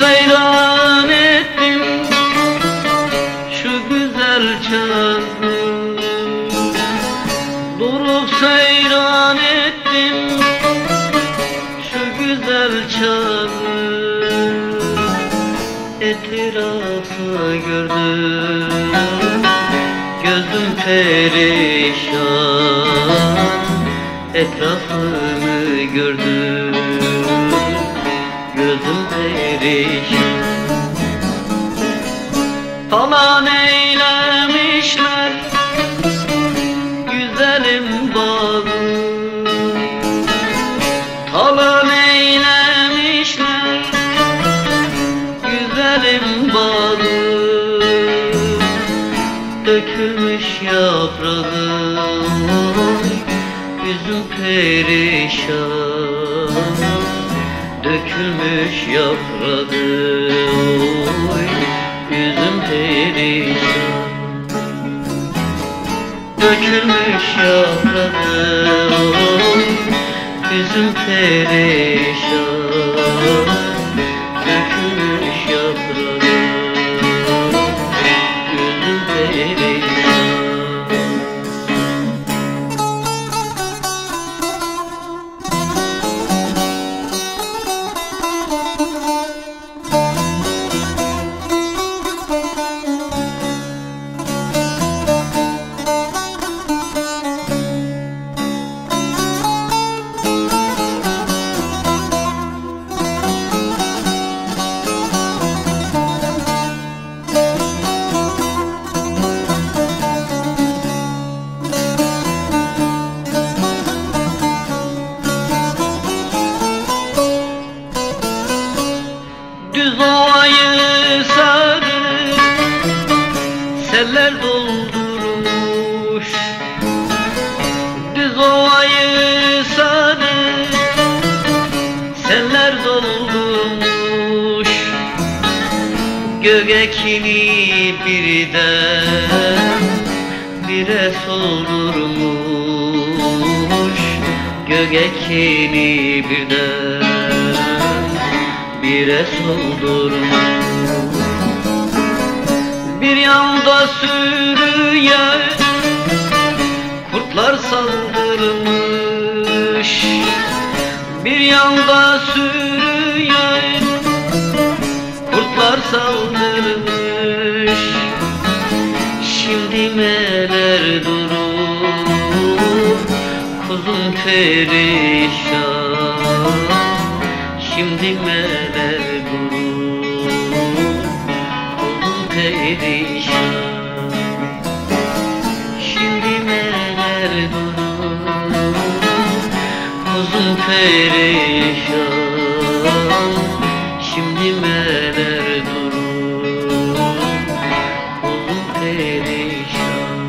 seyran ettim şu güzel çağda Durup seyran ettim şu güzel çağda Etrafı gördüm gözüm perişan. Etrafımı gördüm perişan Falan eylemişler Güzelim bağı Talan eylemişler Güzelim bağı Dökülmüş yaprağı Yüzüm perişan Dökülmüş yaprağı. Oy, Yüzüm perişan Dökülmüş yaprağı. Oy, Yüzüm perişan Seller doldurmuş? Düz ovayı sarı Seller doldurmuş. Gögekini birden Bire soldurmuş. Gögekini birden bire soldurmuş yanda sürüye kurtlar saldırmış. Bir yanda sürüye kurtlar saldırmış. Şimdi meler durur? Kuzum perişan. Şimdi meler durur? Kuzum perişan perişan. Şimdi meler durur Oldum perişan.